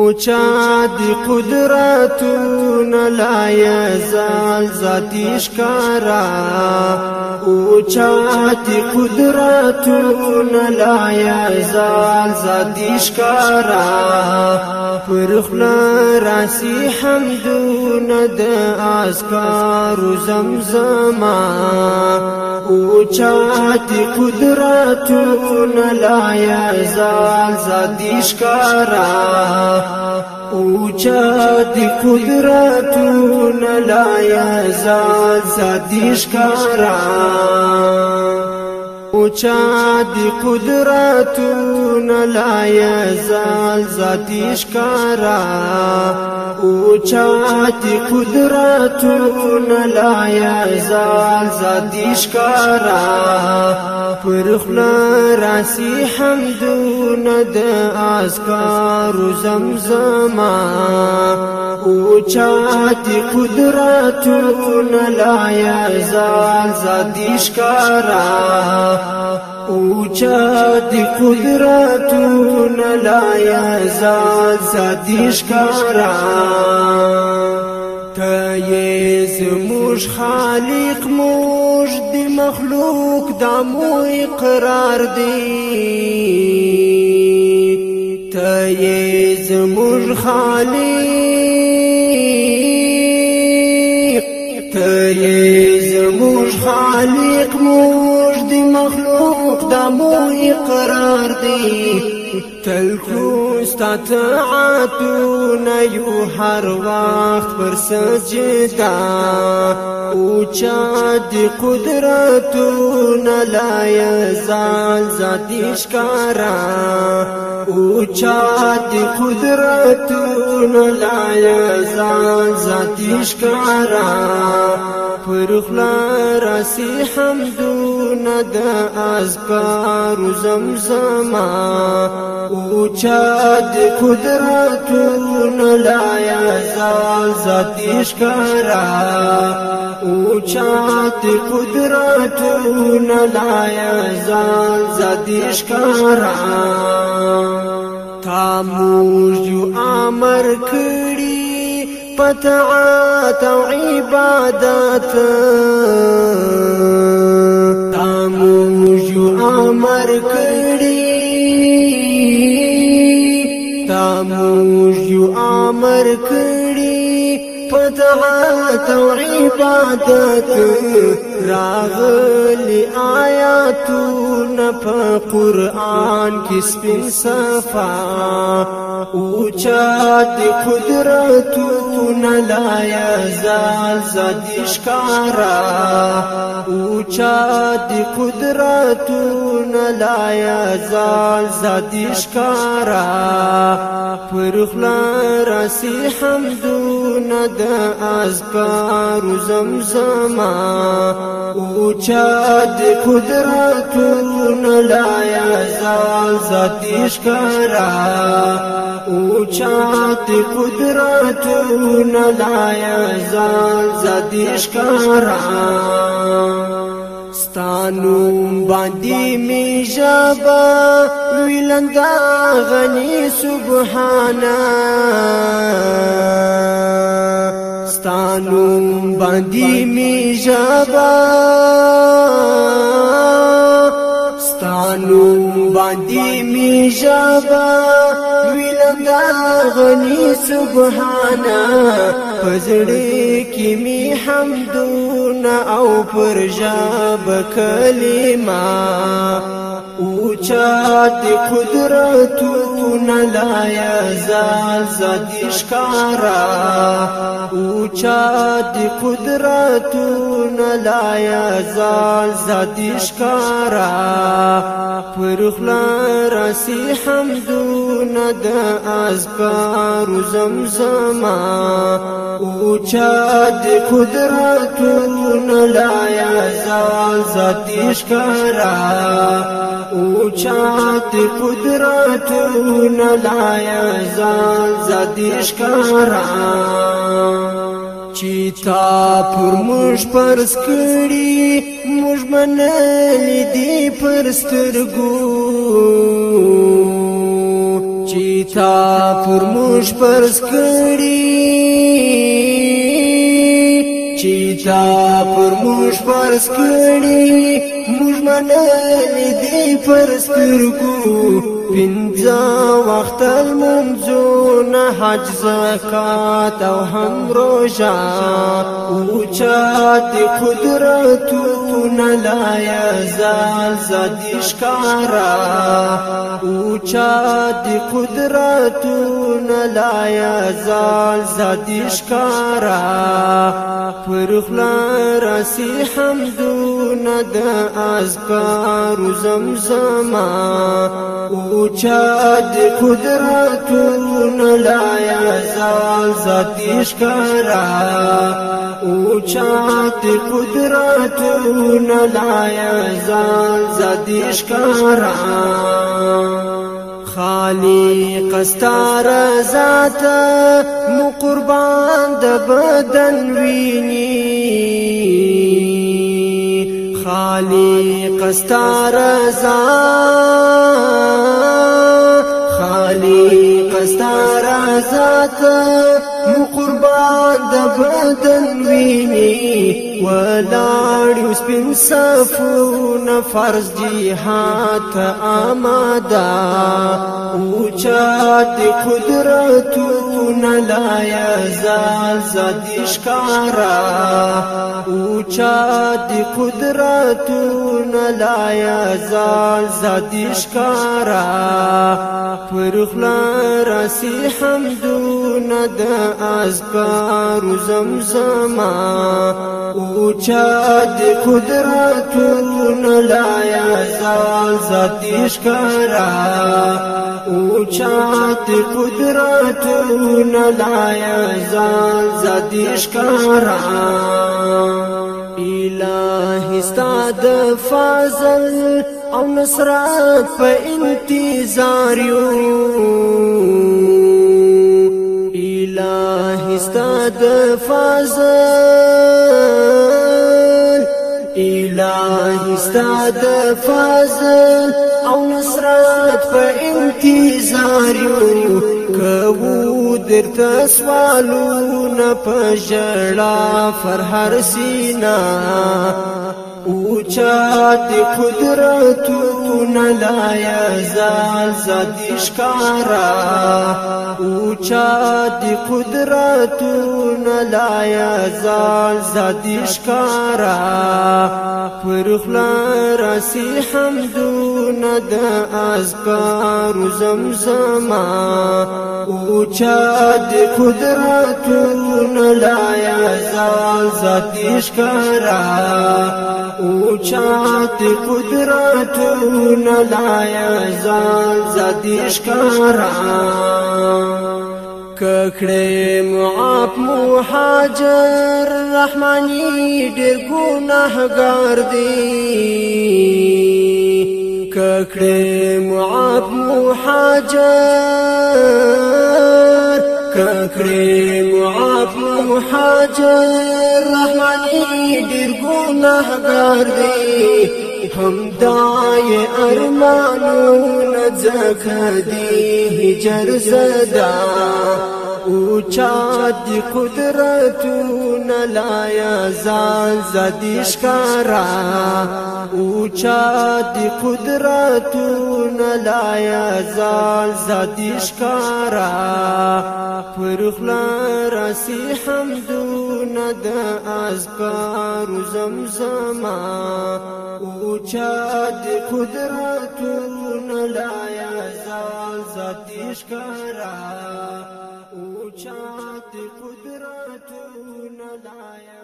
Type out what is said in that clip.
اوچا دی قدرتون لا یزال ذاتیش کارا اوچا دی قدرتون لا یزال ذاتیش کارا پرخلا راسی حمدون د آسکار زمزما اوچا دی قدرتون لا یزال ذاتیش کارا اوچا دی قدرتون لا یزاد زدیش کارا اوچا دی قدرتون لا یزال ذاتیش کارا اوچا دی قدرتون لا یزال ذاتیش کارا پرخلا راسی حمدون د آسکار زمزما اوچا دی قدرتون لا یزال ذاتیش کارا اوچا دی قدرتو نلایا زاد زادیش کارا که زموش خالق موش دی مخلوق دامو اقرار دی ته زموش خالق تل کو استطاعتو نیو هر وقت پر سجدا اوچا دی قدرتو نلای زال زادیش کارا اوچا دی قدرتونو لای ځان ذاتیش کارا پرخلا راسی حمدون د اذکار زمزم او چا دی قدرتونو لای ځان ذاتیش کارا او چا دی قدرتونو لای ځان ذاتیش کارا تا موږ یو امر کړی پتعات او عبادت تا موږ یو امر کړی تا موږ یو امر کړی پتعات او عبادت راغلی آیاتو نه په قران کې سپین صفا اوچا دی قدرتون لایا زال زدیش کارا اوچا دی قدرتون لایا زال زدیش کارا پرخلا رسی حمدون د ازبار زمزما اوچا دی قدرتون لایا زال زدیش کارا اوچات قدرتون نلایا زان زدیش کارا ستانوم باندی می جابا ویلنگا غنی سبحانا ستانوم باندی می جابا پانو باندې می ژبا ویل دا غني سبحانا پزړې کې می حمدون او پر ژب کلمه او چا قدرت ګنا لا یزال زدشکارا او چا دی قدرت لا یزال زدشکارا پرخلا رسی حمدون د اذکار زمزم او چا دی قدرت لا یزال زدشکارا او چا دی قدرت نلایا ځان زدیش کارا چې تا پر موږ پرس کړی موږ منلې دی پرسترګو چې تا پر موږ پرس کړی چې تا پر موږ پرس کړی موږ منلې دی پرسترګو پنځه وخت المنزون حج زکات او هم روزه او چات قدرت تون لا یزال زدش کارا او چات قدرت تون لا یزال زدش کارا پرخلا راسی حمدون دا آزکار زمزما اوچاد قدرتون لا یزال ذاتیش کرا اوچاد قدرتون لا یزال ذاتیش کرا خالق ستار ذات مو قربان د بدن ویني خالق ستار ذات خالق ستار ذات شو قربان د بدن ویني ولاړ سپین صفو نه فرض جهاد آماده او چات قدرت نه لا یزال زدش کارا او چات قدرت نه لا یزال زدش کارا پر خلا راسي حمدونه د اسکار زمزم او چا د قدرت لا یا زال ذاتیش کرا او چا د قدرت لا یا زال ذاتیش کرا الہی ستاد فضل او نصرت په انتظار یو استاد فضل الهي استاد فضل او نصرت په انتظار یو کو در تسوالو نه پژړا فرهر او چا قدرتو ګناهونه لا یزال زاد ښکارا او چا دی قدرتونه لا یزال زاد ښکارا پرخلا راسی حمدونه د اذکار زمزم او چا دی قدرتونه لا یزال زاد ښکارا او چا نه لای ځان زديش کارا ککړې معاف مهاجر رحماني ډېر ګناهګار دی ککړې معاف مهاجر ککړې معاف مهاجر رحماني ډېر ګناهګار دی य अर्मान जिहि जरसदा اوچا دی قدرتونه لا یزال زدیش کارا اوچا دی قدرتونه لا یزال زدیش کارا پرخلا رسی حمدونه د اذکار زمزم اوچا دی قدرتونه لا یزال زدیش کارا قدرت कुदराताया